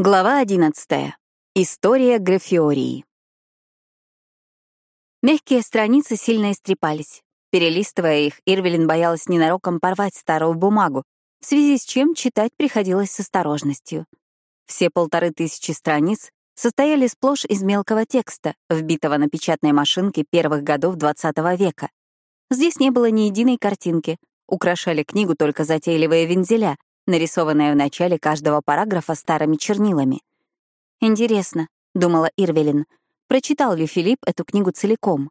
Глава 11. История графиории. Мягкие страницы сильно истрепались. Перелистывая их, Ирвелин боялась ненароком порвать старую бумагу, в связи с чем читать приходилось с осторожностью. Все полторы тысячи страниц состояли сплошь из мелкого текста, вбитого на печатной машинке первых годов XX века. Здесь не было ни единой картинки, украшали книгу только затейливые вензеля, нарисованная в начале каждого параграфа старыми чернилами. «Интересно», — думала Ирвелин, прочитал ли Филипп эту книгу целиком.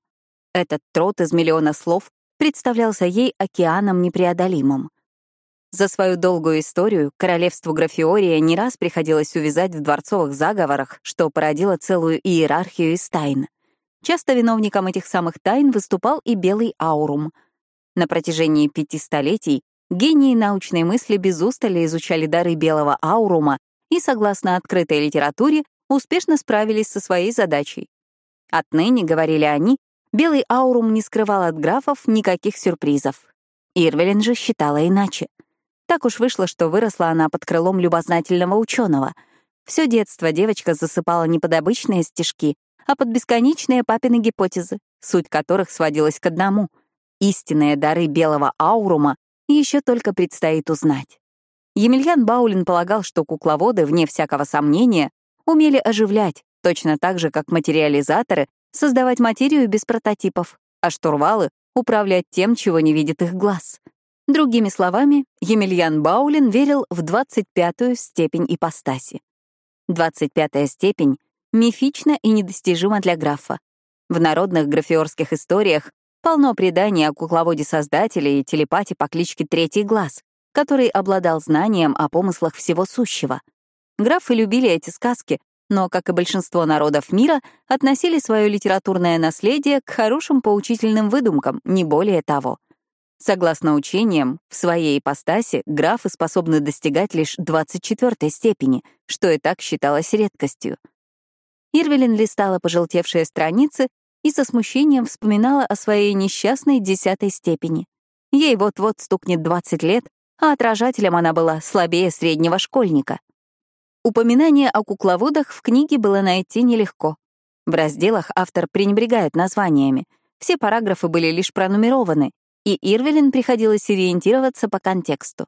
Этот трот из миллиона слов представлялся ей океаном непреодолимым. За свою долгую историю королевству Графиория не раз приходилось увязать в дворцовых заговорах, что породило целую иерархию из тайн. Часто виновником этих самых тайн выступал и Белый Аурум. На протяжении пяти столетий Гении научной мысли без устали изучали дары белого аурума и, согласно открытой литературе, успешно справились со своей задачей. Отныне, говорили они, белый аурум не скрывал от графов никаких сюрпризов. Ирвелин же считала иначе. Так уж вышло, что выросла она под крылом любознательного ученого. Все детство девочка засыпала не под обычные стишки, а под бесконечные папины гипотезы, суть которых сводилась к одному. Истинные дары белого аурума еще только предстоит узнать. Емельян Баулин полагал, что кукловоды, вне всякого сомнения, умели оживлять, точно так же, как материализаторы, создавать материю без прототипов, а штурвалы — управлять тем, чего не видит их глаз. Другими словами, Емельян Баулин верил в 25-ю степень ипостаси. 25-я степень мифична и недостижима для графа. В народных графиорских историях Полно преданий о кукловоде-создателе и телепате по кличке Третий Глаз, который обладал знанием о помыслах всего сущего. Графы любили эти сказки, но, как и большинство народов мира, относили свое литературное наследие к хорошим поучительным выдумкам, не более того. Согласно учениям, в своей ипостаси графы способны достигать лишь 24 степени, что и так считалось редкостью. Ирвелин листала пожелтевшие страницы и со смущением вспоминала о своей несчастной десятой степени. Ей вот-вот стукнет 20 лет, а отражателем она была слабее среднего школьника. Упоминание о кукловодах в книге было найти нелегко. В разделах автор пренебрегает названиями. Все параграфы были лишь пронумерованы, и Ирвелин приходилось ориентироваться по контексту.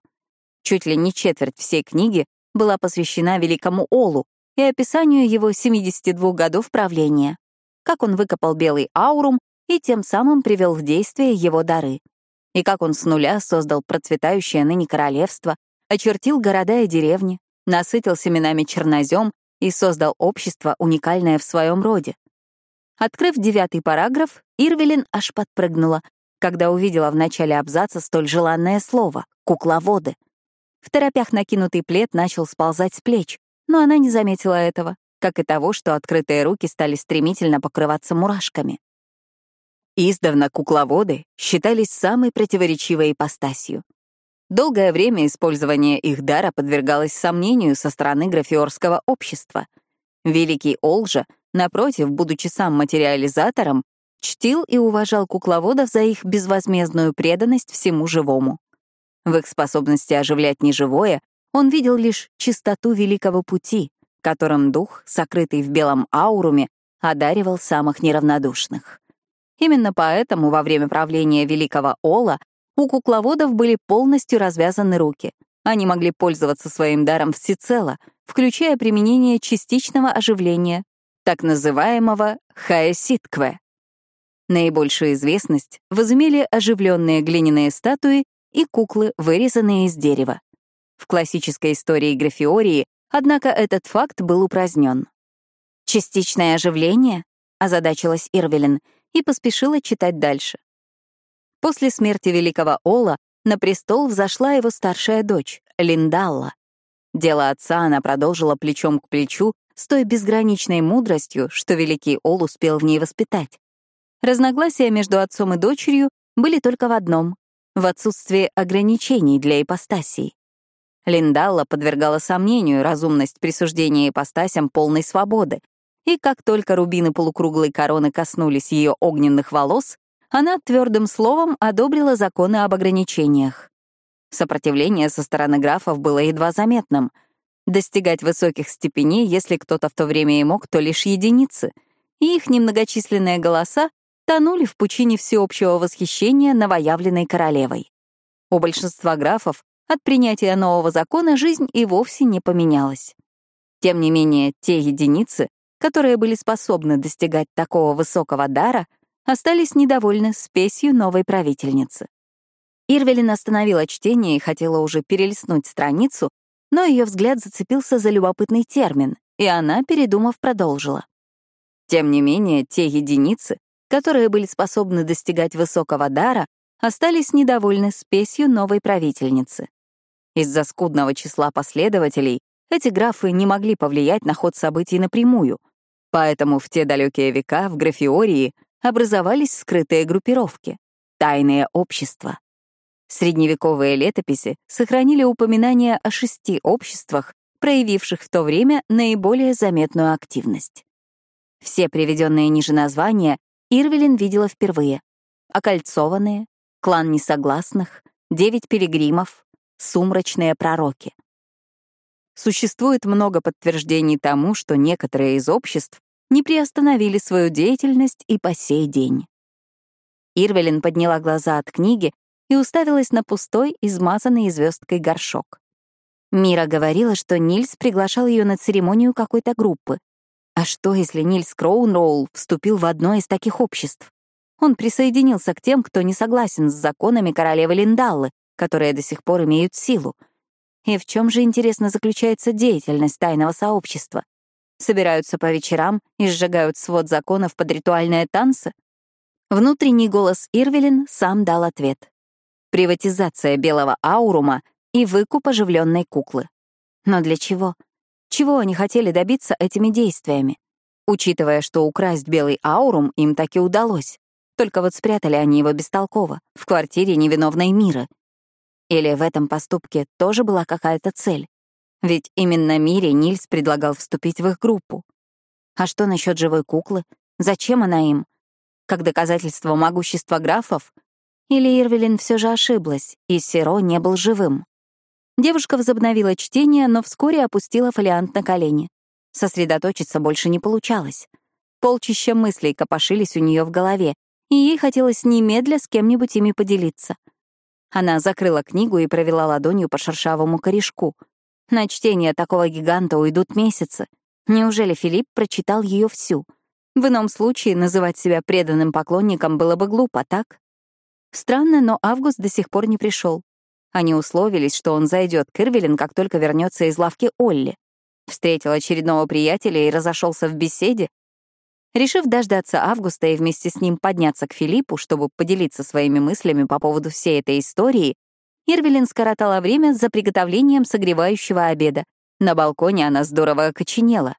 Чуть ли не четверть всей книги была посвящена великому Олу и описанию его 72 годов правления как он выкопал белый аурум и тем самым привел в действие его дары. И как он с нуля создал процветающее ныне королевство, очертил города и деревни, насытил семенами чернозем и создал общество, уникальное в своем роде. Открыв девятый параграф, Ирвелин аж подпрыгнула, когда увидела в начале абзаца столь желанное слово — «кукловоды». В торопях накинутый плед начал сползать с плеч, но она не заметила этого как и того, что открытые руки стали стремительно покрываться мурашками. Издавна кукловоды считались самой противоречивой ипостасью. Долгое время использование их дара подвергалось сомнению со стороны графиорского общества. Великий Олжа, напротив, будучи сам материализатором, чтил и уважал кукловодов за их безвозмездную преданность всему живому. В их способности оживлять неживое он видел лишь чистоту великого пути, которым дух, сокрытый в белом ауруме, одаривал самых неравнодушных. Именно поэтому во время правления великого Ола у кукловодов были полностью развязаны руки. Они могли пользоваться своим даром всецело, включая применение частичного оживления, так называемого хаэситкве. Наибольшую известность возымели оживленные глиняные статуи и куклы, вырезанные из дерева. В классической истории Графиории Однако этот факт был упразднен. «Частичное оживление?» — озадачилась Ирвелин и поспешила читать дальше. После смерти великого Ола на престол взошла его старшая дочь, Линдалла. Дело отца она продолжила плечом к плечу с той безграничной мудростью, что великий Ол успел в ней воспитать. Разногласия между отцом и дочерью были только в одном — в отсутствии ограничений для ипостасий. Линдалла подвергала сомнению разумность присуждения ипостасям полной свободы, и как только рубины полукруглой короны коснулись ее огненных волос, она твердым словом одобрила законы об ограничениях. Сопротивление со стороны графов было едва заметным. Достигать высоких степеней, если кто-то в то время и мог, то лишь единицы, и их немногочисленные голоса тонули в пучине всеобщего восхищения новоявленной королевой. У большинства графов от принятия нового закона жизнь и вовсе не поменялась. Тем не менее, те единицы, которые были способны достигать такого высокого дара, остались недовольны спесью новой правительницы. Ирвелин остановила чтение и хотела уже перелистнуть страницу, но ее взгляд зацепился за любопытный термин, и она, передумав, продолжила. Тем не менее, те единицы, которые были способны достигать высокого дара, остались недовольны спесью новой правительницы. Из-за скудного числа последователей эти графы не могли повлиять на ход событий напрямую, поэтому в те далекие века в графиории образовались скрытые группировки — тайные общества. Средневековые летописи сохранили упоминания о шести обществах, проявивших в то время наиболее заметную активность. Все приведенные ниже названия Ирвелин видела впервые. Окольцованные, клан несогласных, девять пилигримов, сумрачные пророки. Существует много подтверждений тому, что некоторые из обществ не приостановили свою деятельность и по сей день. Ирвелин подняла глаза от книги и уставилась на пустой, измазанный звездкой горшок. Мира говорила, что Нильс приглашал ее на церемонию какой-то группы. А что, если Нильс Кроунроул вступил в одно из таких обществ? Он присоединился к тем, кто не согласен с законами королевы Линдаллы, которые до сих пор имеют силу. И в чем же, интересно, заключается деятельность тайного сообщества? Собираются по вечерам и сжигают свод законов под ритуальные танцы? Внутренний голос Ирвелин сам дал ответ приватизация белого аурума и выкуп оживленной куклы. Но для чего? Чего они хотели добиться этими действиями? Учитывая, что украсть белый аурум им таки удалось. Только вот спрятали они его бестолково, в квартире невиновной Миры. Или в этом поступке тоже была какая-то цель? Ведь именно Мире Нильс предлагал вступить в их группу. А что насчет живой куклы? Зачем она им? Как доказательство могущества графов или Ирвелин все же ошиблась, и Сиро не был живым? Девушка возобновила чтение, но вскоре опустила фолиант на колени. Сосредоточиться больше не получалось. Полчища мыслей копошились у нее в голове, и ей хотелось немедля с кем-нибудь ими поделиться. Она закрыла книгу и провела ладонью по шершавому корешку. На чтение такого гиганта уйдут месяцы. Неужели Филипп прочитал ее всю? В ином случае называть себя преданным поклонником было бы глупо, так? Странно, но Август до сих пор не пришел. Они условились, что он зайдет к Ирвелин, как только вернется из лавки Олли. Встретил очередного приятеля и разошелся в беседе. Решив дождаться Августа и вместе с ним подняться к Филиппу, чтобы поделиться своими мыслями по поводу всей этой истории, Ирвелин скоротала время за приготовлением согревающего обеда. На балконе она здорово окоченела.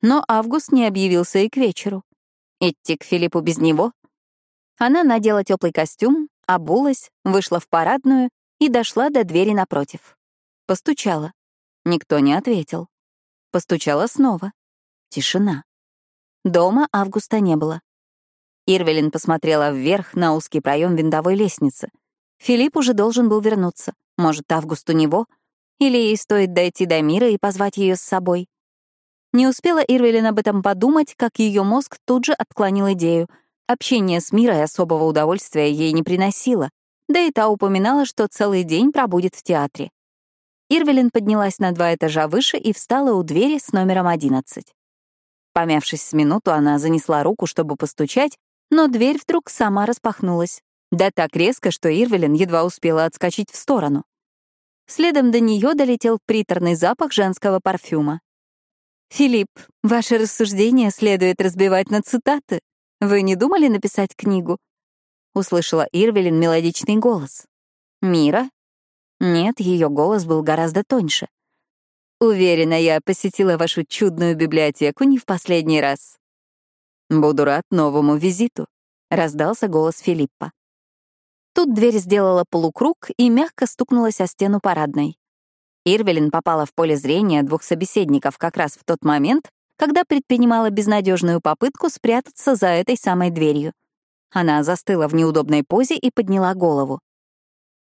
Но Август не объявился и к вечеру. Идти к Филиппу без него она надела теплый костюм, обулась, вышла в парадную и дошла до двери напротив. Постучала. Никто не ответил. Постучала снова. Тишина. Дома Августа не было. Ирвелин посмотрела вверх на узкий проем винтовой лестницы. Филипп уже должен был вернуться. Может, Август у него? Или ей стоит дойти до мира и позвать ее с собой? Не успела Ирвелин об этом подумать, как ее мозг тут же отклонил идею — Общение с Мирой особого удовольствия ей не приносило, да и та упоминала, что целый день пробудет в театре. Ирвелин поднялась на два этажа выше и встала у двери с номером 11. Помявшись с минуту, она занесла руку, чтобы постучать, но дверь вдруг сама распахнулась. Да так резко, что Ирвелин едва успела отскочить в сторону. Следом до нее долетел приторный запах женского парфюма. «Филипп, ваше рассуждение следует разбивать на цитаты», вы не думали написать книгу?» Услышала Ирвелин мелодичный голос. «Мира?» Нет, ее голос был гораздо тоньше. «Уверена, я посетила вашу чудную библиотеку не в последний раз». «Буду рад новому визиту», — раздался голос Филиппа. Тут дверь сделала полукруг и мягко стукнулась о стену парадной. Ирвелин попала в поле зрения двух собеседников как раз в тот момент, когда предпринимала безнадежную попытку спрятаться за этой самой дверью. Она застыла в неудобной позе и подняла голову.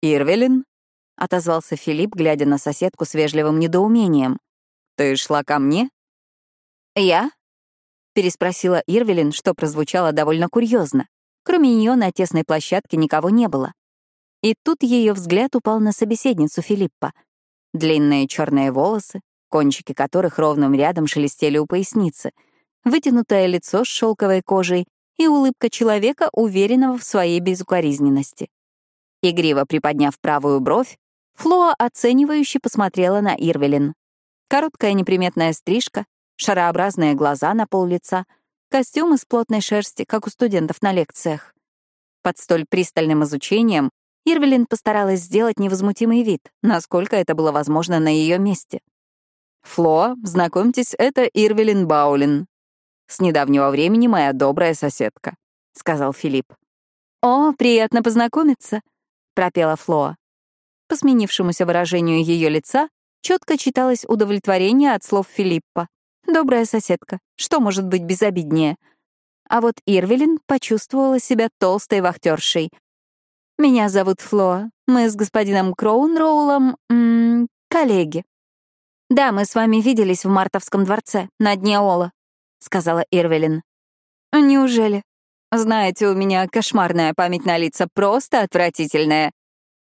«Ирвелин?» — отозвался Филипп, глядя на соседку с вежливым недоумением. Ты шла ко мне?» «Я?» — переспросила Ирвелин, что прозвучало довольно курьезно. Кроме нее на тесной площадке никого не было. И тут ее взгляд упал на собеседницу Филиппа. Длинные черные волосы, кончики которых ровным рядом шелестели у поясницы, вытянутое лицо с шелковой кожей и улыбка человека, уверенного в своей безукоризненности. Игриво приподняв правую бровь, Флоа оценивающе посмотрела на Ирвелин. Короткая неприметная стрижка, шарообразные глаза на пол лица, костюм из плотной шерсти, как у студентов на лекциях. Под столь пристальным изучением Ирвелин постаралась сделать невозмутимый вид, насколько это было возможно на ее месте. «Фло, знакомьтесь, это Ирвелин Баулин. С недавнего времени моя добрая соседка», — сказал Филипп. «О, приятно познакомиться», — пропела Флоа. По сменившемуся выражению ее лица четко читалось удовлетворение от слов Филиппа. «Добрая соседка. Что может быть безобиднее?» А вот Ирвелин почувствовала себя толстой вахтершей, меня зовут Флоа. Мы с господином Кроунроулом... М коллеги. Да, мы с вами виделись в Мартовском дворце, на дне Ола, сказала Ирвелин. Неужели? Знаете, у меня кошмарная память на лица, просто отвратительная,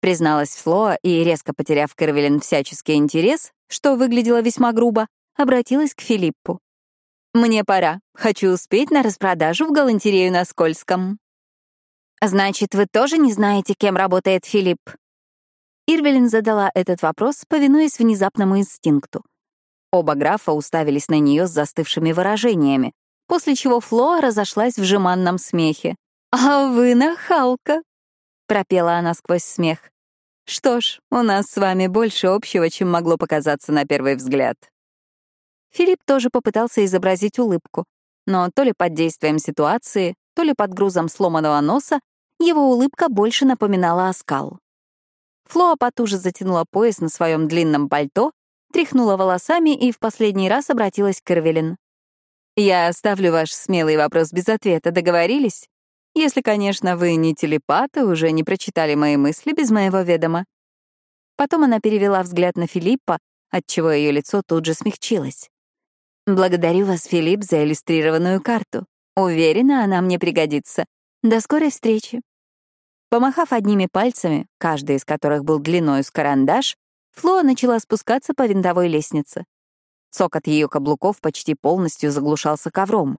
призналась Флоа и, резко потеряв к всяческий интерес, что выглядело весьма грубо, обратилась к Филиппу. «Мне пора. Хочу успеть на распродажу в галантерею на Скользком». «Значит, вы тоже не знаете, кем работает Филипп?» Ирвелин задала этот вопрос, повинуясь внезапному инстинкту. Оба графа уставились на нее с застывшими выражениями, после чего Флоа разошлась в жеманном смехе. «А вы нахалка!» — пропела она сквозь смех. «Что ж, у нас с вами больше общего, чем могло показаться на первый взгляд». Филипп тоже попытался изобразить улыбку, но то ли под действием ситуации, то ли под грузом сломанного носа его улыбка больше напоминала оскал. Флоа потуже затянула пояс на своем длинном пальто, тряхнула волосами и в последний раз обратилась к Эрвелин. «Я оставлю ваш смелый вопрос без ответа, договорились? Если, конечно, вы не телепаты, уже не прочитали мои мысли без моего ведома». Потом она перевела взгляд на Филиппа, отчего ее лицо тут же смягчилось. «Благодарю вас, Филипп, за иллюстрированную карту. Уверена, она мне пригодится. До скорой встречи». Помахав одними пальцами, каждый из которых был длиной с карандаш, Флоа начала спускаться по винтовой лестнице. Цокот ее каблуков почти полностью заглушался ковром.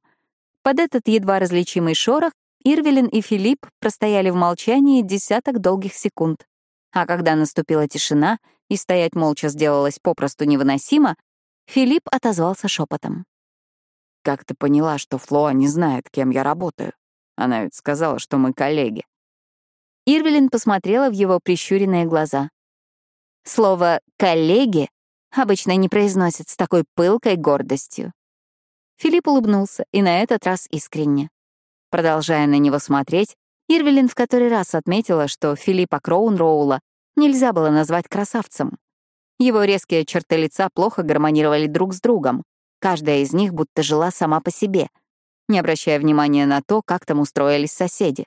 Под этот едва различимый шорох Ирвелин и Филипп простояли в молчании десяток долгих секунд. А когда наступила тишина и стоять молча сделалось попросту невыносимо, Филипп отозвался шепотом. «Как ты поняла, что Флоа не знает, кем я работаю? Она ведь сказала, что мы коллеги». Ирвелин посмотрела в его прищуренные глаза. Слово «коллеги» обычно не произносят с такой пылкой гордостью. Филипп улыбнулся, и на этот раз искренне. Продолжая на него смотреть, Ирвелин в который раз отметила, что Филиппа Кроунроула нельзя было назвать красавцем. Его резкие черты лица плохо гармонировали друг с другом. Каждая из них будто жила сама по себе, не обращая внимания на то, как там устроились соседи.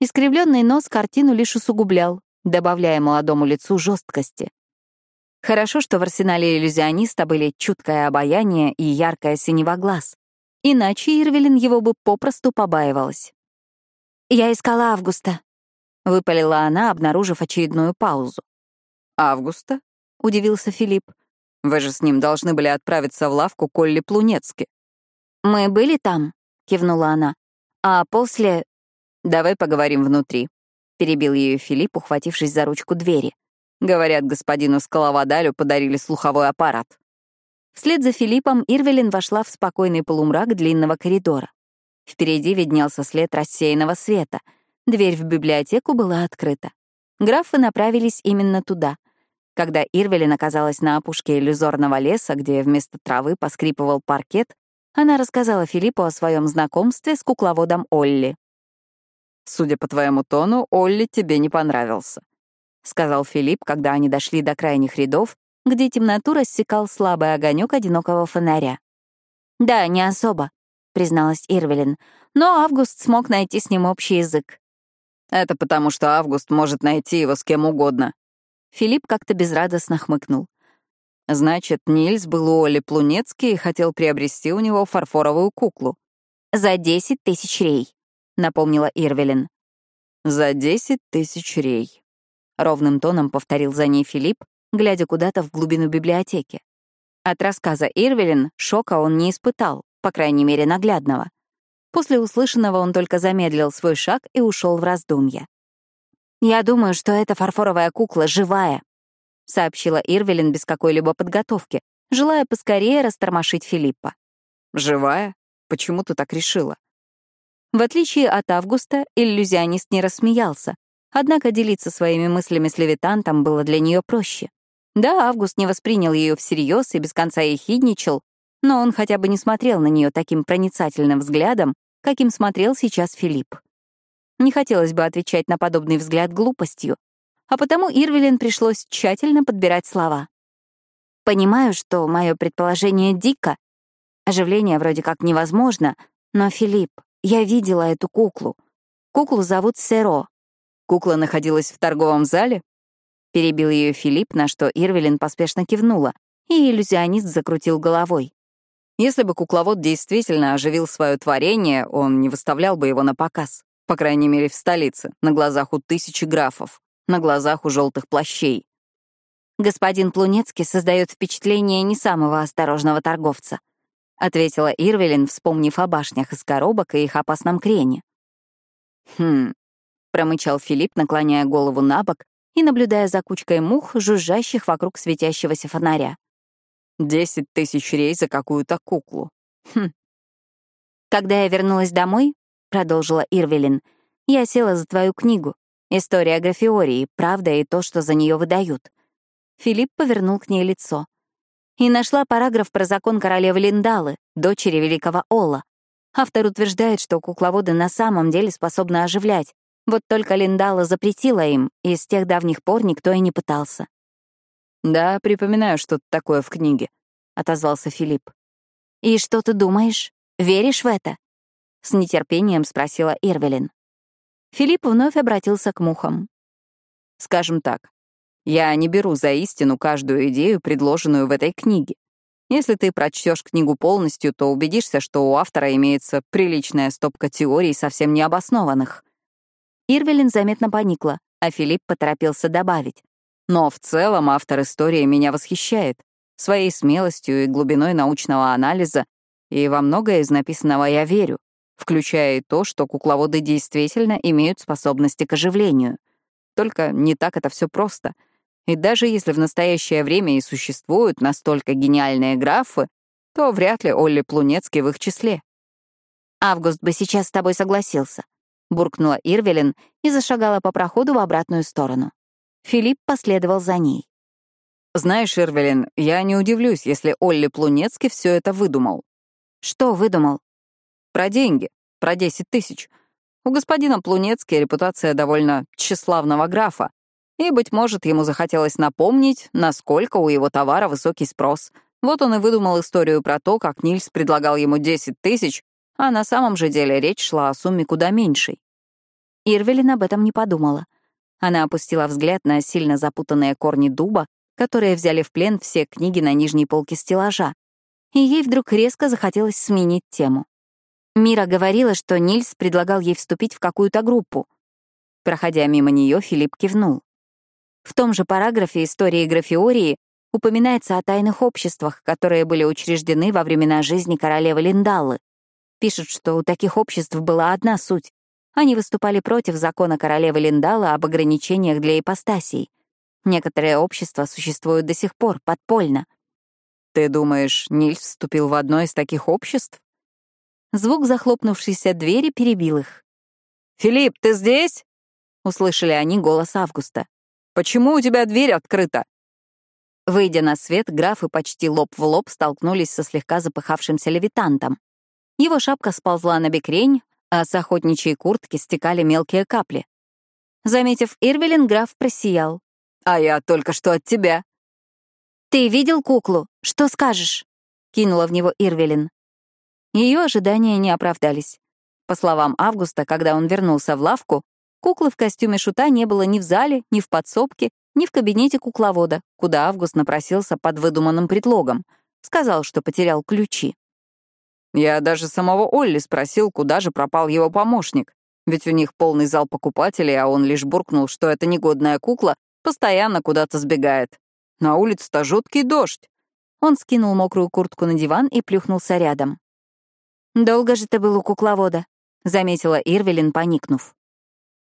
Искривленный нос картину лишь усугублял, добавляя молодому лицу жесткости. Хорошо, что в арсенале иллюзиониста были чуткое обаяние и яркая синева глаз. Иначе Ирвелин его бы попросту побаивалась. «Я искала Августа», — выпалила она, обнаружив очередную паузу. «Августа?» — удивился Филипп. «Вы же с ним должны были отправиться в лавку Колли Плунецки». «Мы были там», — кивнула она. «А после «Давай поговорим внутри», — перебил ее Филипп, ухватившись за ручку двери. Говорят, господину Скаловодалю подарили слуховой аппарат. Вслед за Филиппом Ирвелин вошла в спокойный полумрак длинного коридора. Впереди виднелся след рассеянного света. Дверь в библиотеку была открыта. Графы направились именно туда. Когда Ирвелин оказалась на опушке иллюзорного леса, где вместо травы поскрипывал паркет, она рассказала Филиппу о своем знакомстве с кукловодом Олли. Судя по твоему тону, Олли тебе не понравился», — сказал Филипп, когда они дошли до крайних рядов, где темноту рассекал слабый огонек одинокого фонаря. «Да, не особо», — призналась Ирвелин, «но Август смог найти с ним общий язык». «Это потому, что Август может найти его с кем угодно». Филипп как-то безрадостно хмыкнул. Значит, Нильс был у Оли Плунецкий и хотел приобрести у него фарфоровую куклу. «За десять тысяч рей», — напомнила Ирвелин. «За десять тысяч рей», — ровным тоном повторил за ней Филипп, глядя куда-то в глубину библиотеки. От рассказа Ирвелин шока он не испытал, по крайней мере, наглядного. После услышанного он только замедлил свой шаг и ушел в раздумья. «Я думаю, что эта фарфоровая кукла живая», — сообщила Ирвелин без какой-либо подготовки, желая поскорее растормошить Филиппа. «Живая? Почему ты так решила?» В отличие от Августа, иллюзионист не рассмеялся, однако делиться своими мыслями с левитантом было для нее проще. Да, Август не воспринял ее всерьез и без конца ехидничал, но он хотя бы не смотрел на нее таким проницательным взглядом, каким смотрел сейчас Филипп. Не хотелось бы отвечать на подобный взгляд глупостью, а потому Ирвелин пришлось тщательно подбирать слова. «Понимаю, что мое предположение дико. Оживление вроде как невозможно, но, Филипп, я видела эту куклу. Куклу зовут Серо. Кукла находилась в торговом зале? Перебил ее Филипп, на что Ирвелин поспешно кивнула, и иллюзионист закрутил головой. Если бы кукловод действительно оживил свое творение, он не выставлял бы его на показ. По крайней мере, в столице, на глазах у тысячи графов, на глазах у желтых плащей. «Господин Плунецкий создает впечатление не самого осторожного торговца», — ответила Ирвелин, вспомнив о башнях из коробок и их опасном крене. «Хм», — промычал Филипп, наклоняя голову на бок и наблюдая за кучкой мух, жужжащих вокруг светящегося фонаря. «Десять тысяч рей за какую-то куклу. Хм». «Когда я вернулась домой», — продолжила Ирвелин, «я села за твою книгу. История Графиории, правда и то, что за нее выдают». Филипп повернул к ней лицо. И нашла параграф про закон королевы Линдалы, дочери великого Ола. Автор утверждает, что кукловоды на самом деле способны оживлять, вот только Линдала запретила им, и с тех давних пор никто и не пытался. «Да, припоминаю что-то такое в книге», — отозвался Филипп. «И что ты думаешь? Веришь в это?» — с нетерпением спросила Ирвелин. Филипп вновь обратился к мухам. «Скажем так, я не беру за истину каждую идею, предложенную в этой книге. Если ты прочтешь книгу полностью, то убедишься, что у автора имеется приличная стопка теорий, совсем необоснованных. Ирвелин заметно поникла, а Филипп поторопился добавить. Но в целом автор истории меня восхищает своей смелостью и глубиной научного анализа, и во многое из написанного я верю, включая и то, что кукловоды действительно имеют способности к оживлению. Только не так это все просто. И даже если в настоящее время и существуют настолько гениальные графы, то вряд ли Олли Плунецкий в их числе. Август бы сейчас с тобой согласился буркнула Ирвелин и зашагала по проходу в обратную сторону. Филипп последовал за ней. «Знаешь, Ирвелин, я не удивлюсь, если Олли Плунецкий все это выдумал». «Что выдумал?» «Про деньги, про 10 тысяч. У господина Плунецкий репутация довольно тщеславного графа, и, быть может, ему захотелось напомнить, насколько у его товара высокий спрос. Вот он и выдумал историю про то, как Нильс предлагал ему 10 тысяч, а на самом же деле речь шла о сумме куда меньшей. Ирвелин об этом не подумала. Она опустила взгляд на сильно запутанные корни дуба, которые взяли в плен все книги на нижней полке стеллажа, и ей вдруг резко захотелось сменить тему. Мира говорила, что Нильс предлагал ей вступить в какую-то группу. Проходя мимо нее, Филипп кивнул. В том же параграфе истории графиории упоминается о тайных обществах, которые были учреждены во времена жизни королевы Линдаллы. Пишут, что у таких обществ была одна суть они выступали против закона королевы Линдала об ограничениях для ипостасей. Некоторые общества существуют до сих пор, подпольно. «Ты думаешь, Нильс вступил в одно из таких обществ?» Звук захлопнувшейся двери перебил их. «Филипп, ты здесь?» — услышали они голос Августа. «Почему у тебя дверь открыта?» Выйдя на свет, графы почти лоб в лоб столкнулись со слегка запыхавшимся левитантом. Его шапка сползла на бекрень, а с охотничьей куртки стекали мелкие капли. Заметив Ирвелин, граф просиял. «А я только что от тебя». «Ты видел куклу? Что скажешь?» — кинула в него Ирвелин. Ее ожидания не оправдались. По словам Августа, когда он вернулся в лавку, куклы в костюме шута не было ни в зале, ни в подсобке, ни в кабинете кукловода, куда Август напросился под выдуманным предлогом. Сказал, что потерял ключи. Я даже самого Олли спросил, куда же пропал его помощник. Ведь у них полный зал покупателей, а он лишь буркнул, что эта негодная кукла постоянно куда-то сбегает. На улице-то жуткий дождь. Он скинул мокрую куртку на диван и плюхнулся рядом. «Долго же ты был у кукловода?» — заметила Ирвелин, поникнув.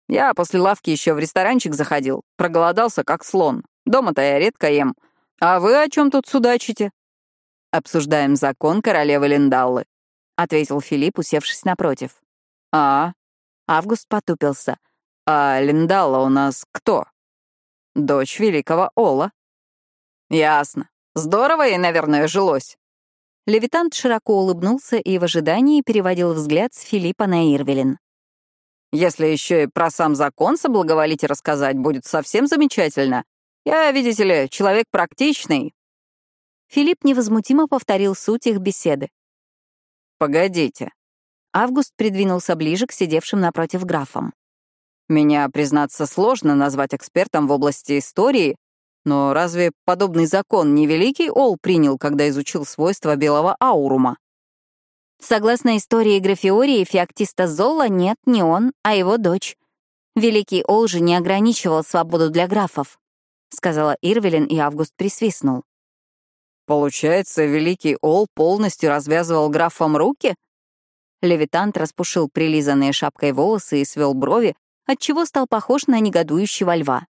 «Я после лавки еще в ресторанчик заходил, проголодался как слон. Дома-то я редко ем. А вы о чем тут судачите?» «Обсуждаем закон королевы Линдаллы», — ответил Филипп, усевшись напротив. «А, Август потупился. «А Линдала у нас кто?» «Дочь великого Ола». «Ясно. Здорово ей, наверное, жилось». Левитант широко улыбнулся и в ожидании переводил взгляд с Филиппа на Ирвелин. «Если еще и про сам закон соблаговолите рассказать, будет совсем замечательно. Я, видите ли, человек практичный». Филипп невозмутимо повторил суть их беседы. «Погодите, Август придвинулся ближе к сидевшим напротив графам. «Меня, признаться, сложно назвать экспертом в области истории, но разве подобный закон не Великий Ол принял, когда изучил свойства белого аурума?» Согласно истории графиории феоктиста Золла, нет, не он, а его дочь. Великий Ол же не ограничивал свободу для графов, сказала Ирвелин, и Август присвистнул. Получается, Великий Ол полностью развязывал графам руки? Левитант распушил прилизанные шапкой волосы и свел брови, отчего стал похож на негодующего льва.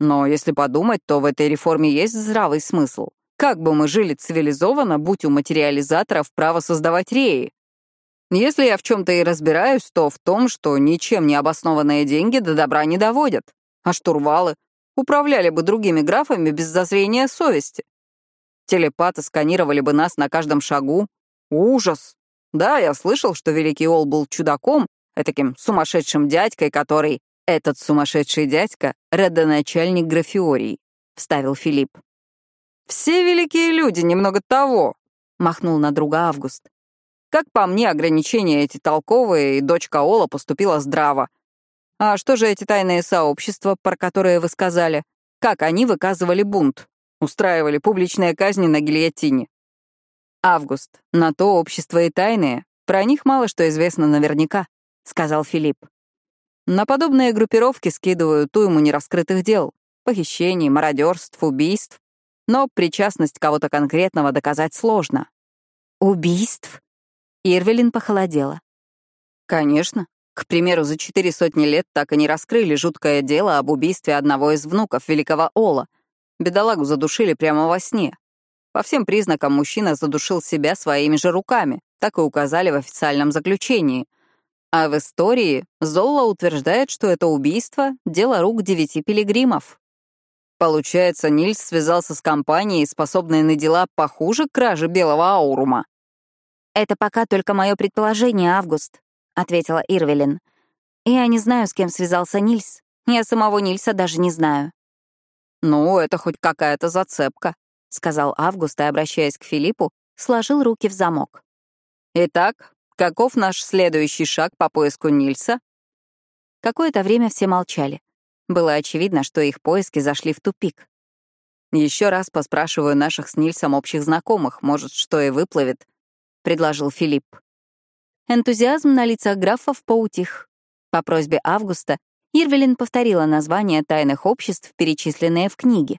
Но если подумать, то в этой реформе есть здравый смысл. Как бы мы жили цивилизованно, будь у материализаторов право создавать реи? Если я в чем-то и разбираюсь, то в том, что ничем не обоснованные деньги до добра не доводят. А штурвалы управляли бы другими графами без зазрения совести. Телепаты сканировали бы нас на каждом шагу. Ужас! Да, я слышал, что Великий Ол был чудаком, таким сумасшедшим дядькой, который... Этот сумасшедший дядька — родоначальник графиорий, — вставил Филипп. «Все великие люди немного того», — махнул на друга Август. «Как по мне, ограничения эти толковые, и дочка Ола поступила здраво. А что же эти тайные сообщества, про которые вы сказали? Как они выказывали бунт? Устраивали публичные казни на гильотине? «Август. На то общество и тайные. Про них мало что известно наверняка», — сказал Филипп. «На подобные группировки скидывают уйму нераскрытых дел. Похищений, мародерств, убийств. Но причастность кого-то конкретного доказать сложно». «Убийств?» Ирвелин похолодела. «Конечно. К примеру, за четыре сотни лет так и не раскрыли жуткое дело об убийстве одного из внуков великого Ола. Бедолагу задушили прямо во сне. По всем признакам мужчина задушил себя своими же руками, так и указали в официальном заключении. А в истории Золла утверждает, что это убийство — дело рук девяти пилигримов. Получается, Нильс связался с компанией, способной на дела похуже кражи белого аурума. «Это пока только мое предположение, Август», — ответила Ирвелин. «Я не знаю, с кем связался Нильс. Я самого Нильса даже не знаю». «Ну, это хоть какая-то зацепка», — сказал Август и, обращаясь к Филиппу, сложил руки в замок. «Итак, каков наш следующий шаг по поиску Нильса?» Какое-то время все молчали. Было очевидно, что их поиски зашли в тупик. Еще раз поспрашиваю наших с Нильсом общих знакомых, может, что и выплывет», — предложил Филипп. Энтузиазм на лицах графов поутих. По просьбе Августа Ирвелин повторила названия тайных обществ, перечисленные в книге.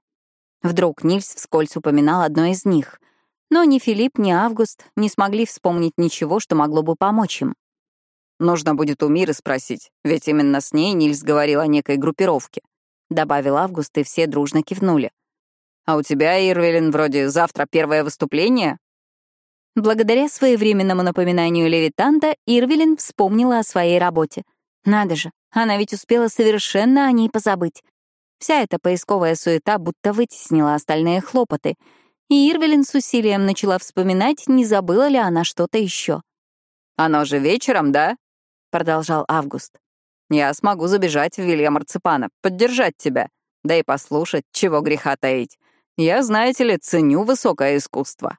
Вдруг Нильс вскользь упоминал одно из них. Но ни Филипп, ни Август не смогли вспомнить ничего, что могло бы помочь им. «Нужно будет у Миры спросить, ведь именно с ней Нильс говорил о некой группировке», — добавил Август, и все дружно кивнули. «А у тебя, Ирвелин, вроде завтра первое выступление?» Благодаря своевременному напоминанию Левитанта Ирвелин вспомнила о своей работе. Надо же, она ведь успела совершенно о ней позабыть. Вся эта поисковая суета будто вытеснила остальные хлопоты, и Ирвелин с усилием начала вспоминать, не забыла ли она что-то еще. «Оно же вечером, да?» — продолжал Август. «Я смогу забежать в Вилья Марципана, поддержать тебя, да и послушать, чего греха таить. Я, знаете ли, ценю высокое искусство».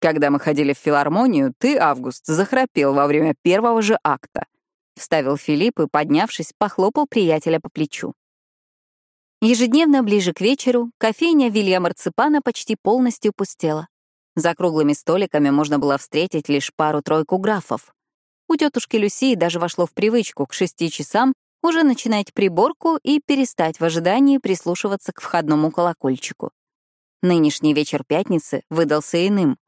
«Когда мы ходили в филармонию, ты, Август, захрапел во время первого же акта», — вставил Филипп и, поднявшись, похлопал приятеля по плечу. Ежедневно ближе к вечеру кофейня Вилья Марципана почти полностью пустела. За круглыми столиками можно было встретить лишь пару-тройку графов. У тетушки Люсии даже вошло в привычку к шести часам уже начинать приборку и перестать в ожидании прислушиваться к входному колокольчику. Нынешний вечер пятницы выдался иным.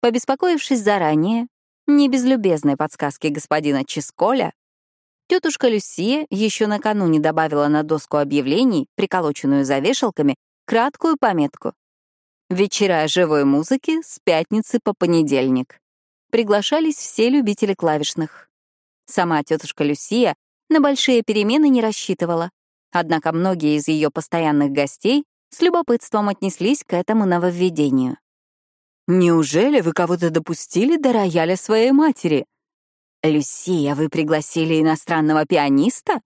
Побеспокоившись заранее, не без любезной подсказки господина Чисколя, Тетушка Люсия еще накануне добавила на доску объявлений, приколоченную за вешалками, краткую пометку. Вечера живой музыки с пятницы по понедельник. Приглашались все любители клавишных. Сама тетушка Люсия на большие перемены не рассчитывала, однако многие из ее постоянных гостей с любопытством отнеслись к этому нововведению. «Неужели вы кого-то допустили до рояля своей матери?» «Люсия, вы пригласили иностранного пианиста?»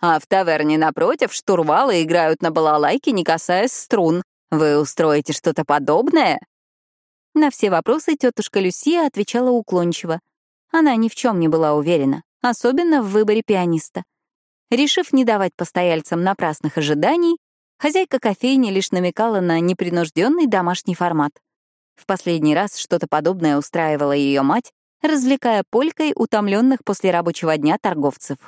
«А в таверне напротив штурвалы играют на балалайке, не касаясь струн. Вы устроите что-то подобное?» На все вопросы тетушка Люсия отвечала уклончиво. Она ни в чем не была уверена, особенно в выборе пианиста. Решив не давать постояльцам напрасных ожиданий, хозяйка кофейни лишь намекала на непринужденный домашний формат. В последний раз что-то подобное устраивала ее мать, развлекая полькой утомленных после рабочего дня торговцев.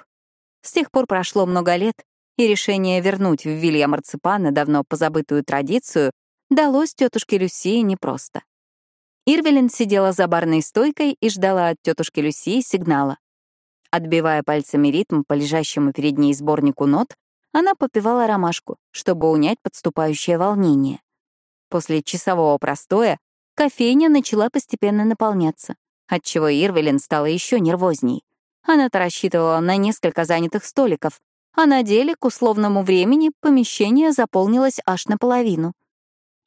С тех пор прошло много лет, и решение вернуть в Вилья Марципана давно позабытую традицию далось тетушке Люсии непросто. Ирвелин сидела за барной стойкой и ждала от тетушки Люсии сигнала. Отбивая пальцами ритм по лежащему перед ней сборнику нот, она попивала ромашку, чтобы унять подступающее волнение. После часового простоя кофейня начала постепенно наполняться отчего Ирвелин стала еще нервозней. Она-то рассчитывала на несколько занятых столиков, а на деле к условному времени помещение заполнилось аж наполовину.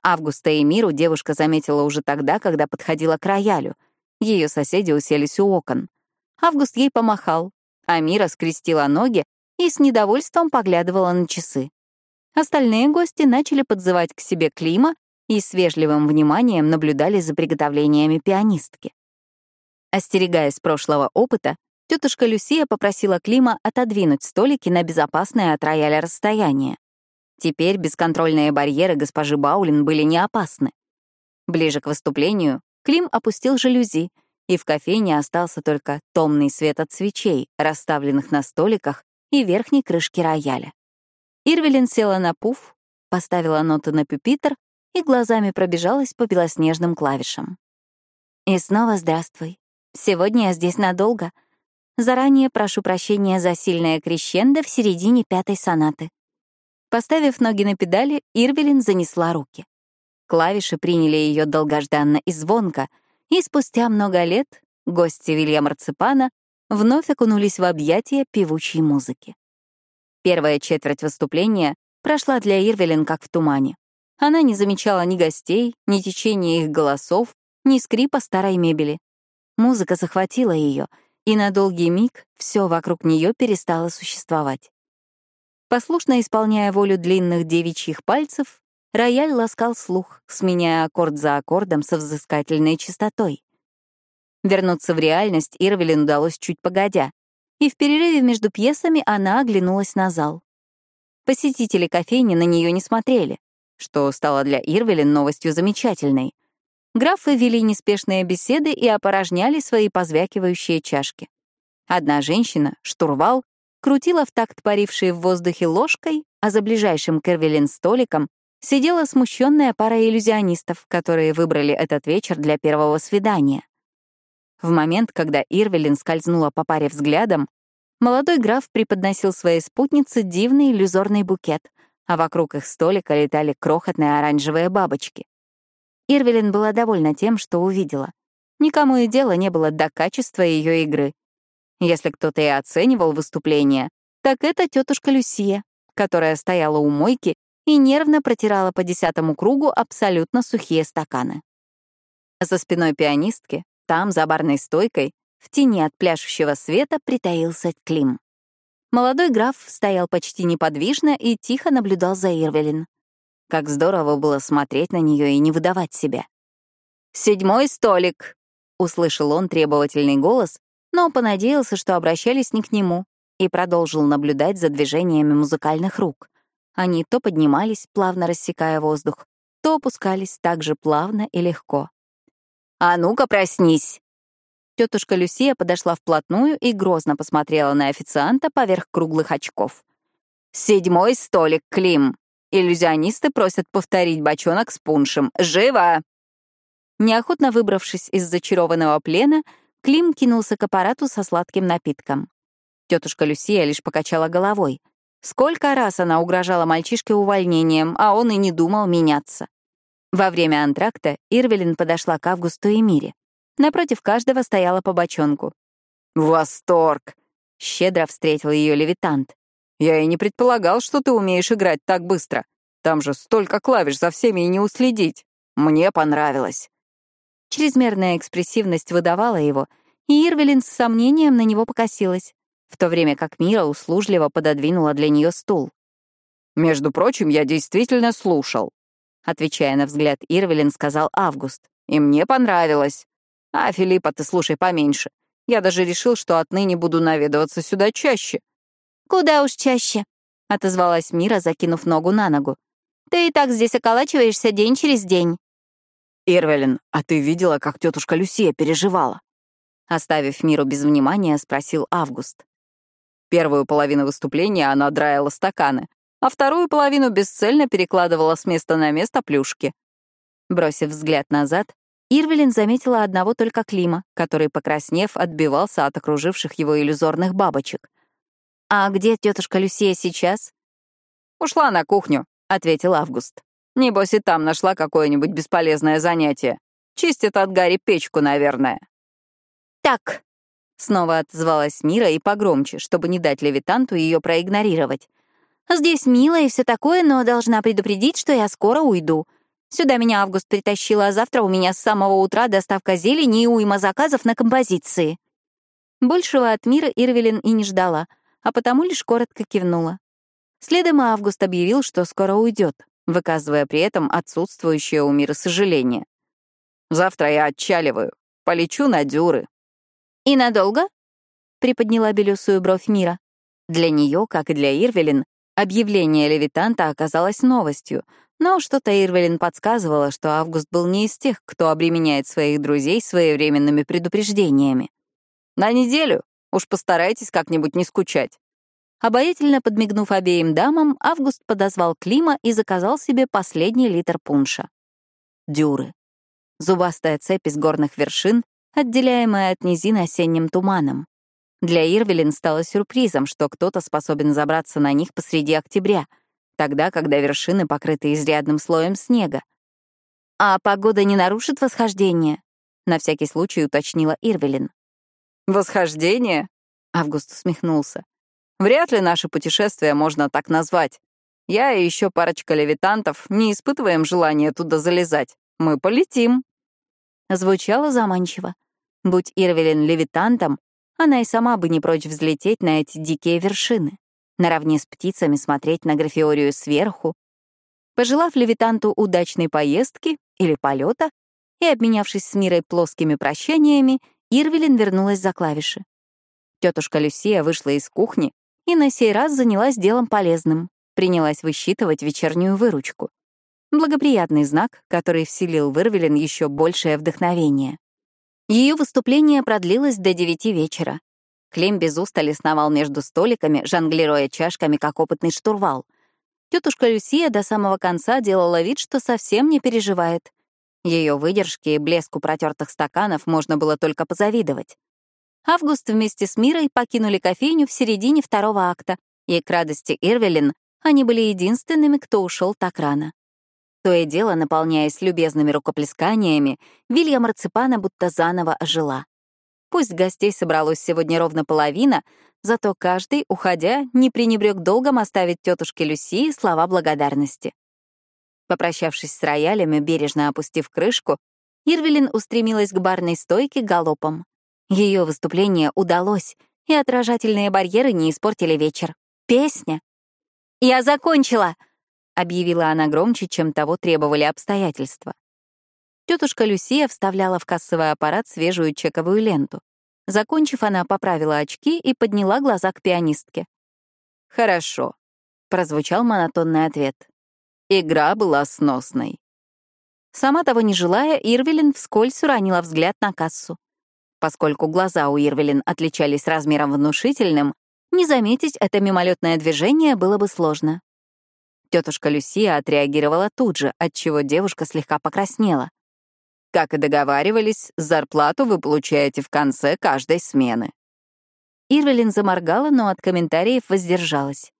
Августа и Миру девушка заметила уже тогда, когда подходила к роялю. Ее соседи уселись у окон. Август ей помахал, а Мира скрестила ноги и с недовольством поглядывала на часы. Остальные гости начали подзывать к себе Клима и с вежливым вниманием наблюдали за приготовлениями пианистки. Остерегаясь прошлого опыта, тетушка Люсия попросила Клима отодвинуть столики на безопасное от рояля расстояние. Теперь бесконтрольные барьеры госпожи Баулин были не опасны. Ближе к выступлению Клим опустил жалюзи, и в кофейне остался только томный свет от свечей, расставленных на столиках и верхней крышке рояля. Ирвелин села на пуф, поставила ноты на пюпитр и глазами пробежалась по белоснежным клавишам. И снова здравствуй. Сегодня я здесь надолго. Заранее прошу прощения за сильное крещендо в середине пятой сонаты. Поставив ноги на педали, Ирвелин занесла руки. Клавиши приняли ее долгожданно и звонко, и спустя много лет гости Вилья Марципана вновь окунулись в объятия певучей музыки. Первая четверть выступления прошла для Ирвелин как в тумане. Она не замечала ни гостей, ни течения их голосов, ни скрипа старой мебели. Музыка захватила ее, и на долгий миг все вокруг нее перестало существовать. Послушно исполняя волю длинных девичьих пальцев, рояль ласкал слух, сменяя аккорд за аккордом со взыскательной частотой. Вернуться в реальность Ирвелин удалось чуть погодя, и в перерыве между пьесами она оглянулась на зал. Посетители кофейни на нее не смотрели, что стало для Ирвелин новостью замечательной. Графы вели неспешные беседы и опорожняли свои позвякивающие чашки. Одна женщина, штурвал, крутила в такт парившей в воздухе ложкой, а за ближайшим к Эрвелин столиком сидела смущенная пара иллюзионистов, которые выбрали этот вечер для первого свидания. В момент, когда Ирвелин скользнула по паре взглядом, молодой граф преподносил своей спутнице дивный иллюзорный букет, а вокруг их столика летали крохотные оранжевые бабочки. Ирвелин была довольна тем, что увидела. Никому и дела не было до качества ее игры. Если кто-то и оценивал выступление, так это тетушка Люсия, которая стояла у мойки и нервно протирала по десятому кругу абсолютно сухие стаканы. За спиной пианистки, там, за барной стойкой, в тени от пляшущего света притаился Клим. Молодой граф стоял почти неподвижно и тихо наблюдал за Ирвелин. Как здорово было смотреть на нее и не выдавать себя. «Седьмой столик!» — услышал он требовательный голос, но понадеялся, что обращались не к нему, и продолжил наблюдать за движениями музыкальных рук. Они то поднимались, плавно рассекая воздух, то опускались так же плавно и легко. «А ну-ка, проснись!» Тетушка Люсия подошла вплотную и грозно посмотрела на официанта поверх круглых очков. «Седьмой столик, Клим. Иллюзионисты просят повторить бочонок с пуншем. Живо!» Неохотно выбравшись из зачарованного плена, Клим кинулся к аппарату со сладким напитком. Тетушка Люсия лишь покачала головой. Сколько раз она угрожала мальчишке увольнением, а он и не думал меняться. Во время антракта Ирвелин подошла к Августу и Мире. Напротив каждого стояла по бочонку. «Восторг!» — щедро встретил ее левитант. «Я и не предполагал, что ты умеешь играть так быстро. Там же столько клавиш, за всеми и не уследить. Мне понравилось». Чрезмерная экспрессивность выдавала его, и Ирвелин с сомнением на него покосилась, в то время как Мира услужливо пододвинула для нее стул. «Между прочим, я действительно слушал», — отвечая на взгляд Ирвелин, сказал Август. «И мне понравилось. А, Филиппа, ты слушай поменьше. Я даже решил, что отныне буду наведываться сюда чаще». «Куда уж чаще», — отозвалась Мира, закинув ногу на ногу. «Ты и так здесь околачиваешься день через день». «Ирвелин, а ты видела, как тетушка Люсия переживала?» Оставив Миру без внимания, спросил Август. Первую половину выступления она драила стаканы, а вторую половину бесцельно перекладывала с места на место плюшки. Бросив взгляд назад, Ирвелин заметила одного только Клима, который, покраснев, отбивался от окруживших его иллюзорных бабочек. «А где тетушка Люсия сейчас?» «Ушла на кухню», — ответил Август. Небось и там нашла какое-нибудь бесполезное занятие. Чистит от Гарри печку, наверное. «Так», — снова отзвалась Мира и погромче, чтобы не дать левитанту ее проигнорировать. «Здесь мило и все такое, но должна предупредить, что я скоро уйду. Сюда меня Август притащил, а завтра у меня с самого утра доставка зелени и уйма заказов на композиции». Большего от Мира Ирвелин и не ждала, а потому лишь коротко кивнула. Следом Август объявил, что скоро уйдет выказывая при этом отсутствующее у мира сожаление. «Завтра я отчаливаю. Полечу на дюры». «И надолго?» — приподняла белесую бровь мира. Для нее, как и для Ирвелин, объявление левитанта оказалось новостью, но что-то Ирвелин подсказывало, что Август был не из тех, кто обременяет своих друзей своевременными предупреждениями. «На неделю. Уж постарайтесь как-нибудь не скучать». Обаятельно подмигнув обеим дамам, Август подозвал Клима и заказал себе последний литр пунша. Дюры. Зубастая цепь из горных вершин, отделяемая от низин осенним туманом. Для Ирвелин стало сюрпризом, что кто-то способен забраться на них посреди октября, тогда, когда вершины покрыты изрядным слоем снега. «А погода не нарушит восхождение?» — на всякий случай уточнила Ирвелин. «Восхождение?» — Август усмехнулся. Вряд ли наше путешествие можно так назвать. Я и еще парочка левитантов не испытываем желания туда залезать. Мы полетим». Звучало заманчиво. Будь Ирвелин левитантом, она и сама бы не прочь взлететь на эти дикие вершины, наравне с птицами смотреть на Графиорию сверху. Пожелав левитанту удачной поездки или полета и обменявшись с Мирой плоскими прощаниями, Ирвелин вернулась за клавиши. Тетушка Люсия вышла из кухни, и на сей раз занялась делом полезным, принялась высчитывать вечернюю выручку. Благоприятный знак, который вселил в Ирвелин еще большее вдохновение. Ее выступление продлилось до девяти вечера. Клем без устали сновал между столиками, жонглируя чашками, как опытный штурвал. Тетушка Люсия до самого конца делала вид, что совсем не переживает. Ее выдержке и блеску протертых стаканов можно было только позавидовать. Август вместе с Мирой покинули кофейню в середине второго акта, и к радости Ирвелин они были единственными, кто ушел так рано. То и дело, наполняясь любезными рукоплесканиями, Вилья Марципана будто заново ожила. Пусть гостей собралось сегодня ровно половина, зато каждый, уходя, не пренебрег долгом оставить тетушке Люсии слова благодарности. Попрощавшись с роялями, бережно опустив крышку, Ирвелин устремилась к барной стойке галопом. Ее выступление удалось, и отражательные барьеры не испортили вечер. Песня. «Я закончила!» — объявила она громче, чем того требовали обстоятельства. Тетушка Люсия вставляла в кассовый аппарат свежую чековую ленту. Закончив, она поправила очки и подняла глаза к пианистке. «Хорошо. прозвучал монотонный ответ. Игра была сносной. Сама того не желая, Ирвелин вскользь уронила взгляд на кассу. Поскольку глаза у Ирвелин отличались размером внушительным, не заметить это мимолетное движение было бы сложно. Тетушка Люсия отреагировала тут же, отчего девушка слегка покраснела. Как и договаривались, зарплату вы получаете в конце каждой смены. Ирвелин заморгала, но от комментариев воздержалась.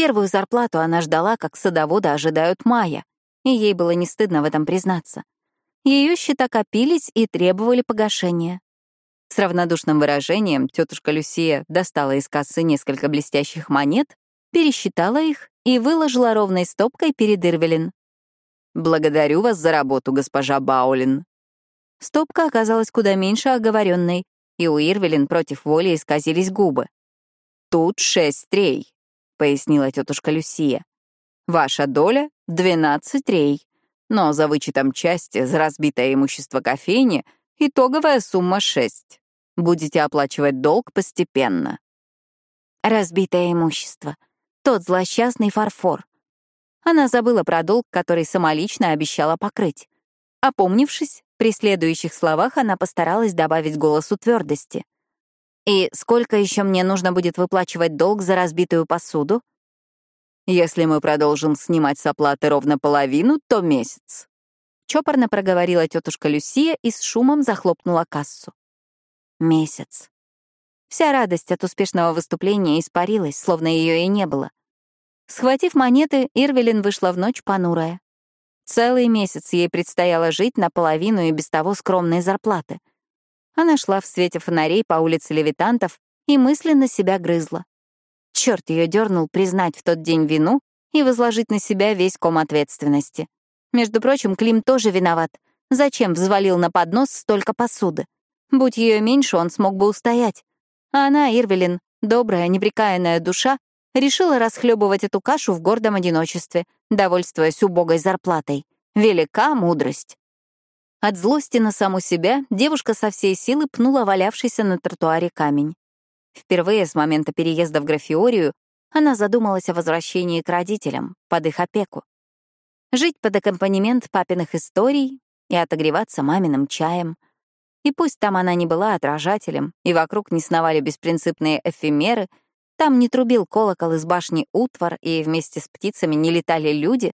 Первую зарплату она ждала, как садовода ожидают мая, и ей было не стыдно в этом признаться. Ее счета копились и требовали погашения. С равнодушным выражением тетушка Люсия достала из кассы несколько блестящих монет, пересчитала их и выложила ровной стопкой перед Ирвелин. «Благодарю вас за работу, госпожа Баулин». Стопка оказалась куда меньше оговоренной, и у Ирвелин против воли исказились губы. «Тут шесть трей», — пояснила тетушка Люсия. «Ваша доля — двенадцать трей, но за вычетом части за разбитое имущество кофейни итоговая сумма шесть. Будете оплачивать долг постепенно». Разбитое имущество. Тот злосчастный фарфор. Она забыла про долг, который самолично обещала покрыть. Опомнившись, при следующих словах она постаралась добавить голосу твердости. «И сколько еще мне нужно будет выплачивать долг за разбитую посуду?» «Если мы продолжим снимать с оплаты ровно половину, то месяц», — чопорно проговорила тетушка Люсия и с шумом захлопнула кассу. Месяц. Вся радость от успешного выступления испарилась, словно ее и не было. Схватив монеты, Ирвелин вышла в ночь понурая. Целый месяц ей предстояло жить на половину и без того скромной зарплаты. Она шла в свете фонарей по улице Левитантов и мысленно себя грызла. Черт ее дернул признать в тот день вину и возложить на себя весь ком ответственности. Между прочим, Клим тоже виноват. Зачем взвалил на поднос столько посуды? Будь ее меньше, он смог бы устоять. А она, Ирвелин, добрая, неприкаянная душа, решила расхлебывать эту кашу в гордом одиночестве, довольствуясь убогой зарплатой. Велика мудрость. От злости на саму себя девушка со всей силы пнула валявшийся на тротуаре камень. Впервые с момента переезда в Графиорию она задумалась о возвращении к родителям, под их опеку. Жить под аккомпанемент папиных историй и отогреваться маминым чаем. И пусть там она не была отражателем, и вокруг не сновали беспринципные эфемеры — там не трубил колокол из башни утвар, и вместе с птицами не летали люди.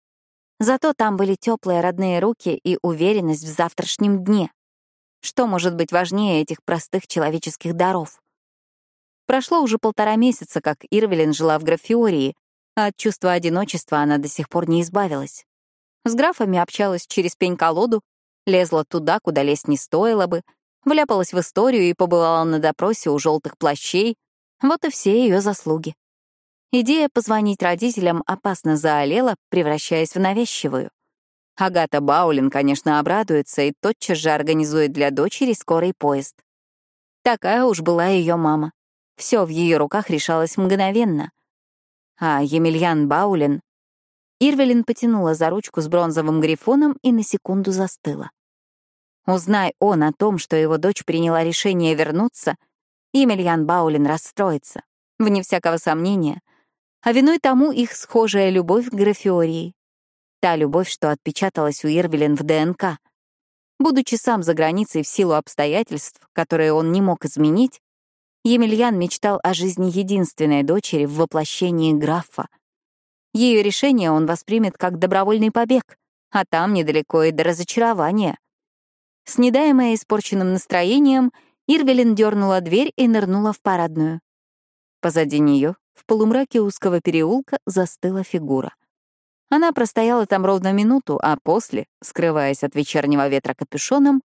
Зато там были теплые родные руки и уверенность в завтрашнем дне. Что может быть важнее этих простых человеческих даров? Прошло уже полтора месяца, как Ирвелин жила в Графиории, а от чувства одиночества она до сих пор не избавилась. С графами общалась через пень-колоду, лезла туда, куда лезть не стоило бы, вляпалась в историю и побывала на допросе у желтых плащей, вот и все ее заслуги. Идея позвонить родителям опасно заолела, превращаясь в навязчивую. Агата Баулин, конечно, обрадуется и тотчас же организует для дочери скорый поезд. Такая уж была ее мама. Все в ее руках решалось мгновенно. А Емельян Баулин... Ирвелин потянула за ручку с бронзовым грифоном и на секунду застыла. Узнай он о том, что его дочь приняла решение вернуться, Емельян Баулин расстроится, вне всякого сомнения. А виной тому их схожая любовь к графиории. Та любовь, что отпечаталась у Ирвелин в ДНК. Будучи сам за границей в силу обстоятельств, которые он не мог изменить, Емельян мечтал о жизни единственной дочери в воплощении графа. Ее решение он воспримет как добровольный побег, а там недалеко и до разочарования. С недаемое испорченным настроением — Ирвелин дернула дверь и нырнула в парадную. Позади нее, в полумраке узкого переулка, застыла фигура. Она простояла там ровно минуту, а после, скрываясь от вечернего ветра капюшоном,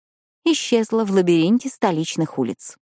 исчезла в лабиринте столичных улиц.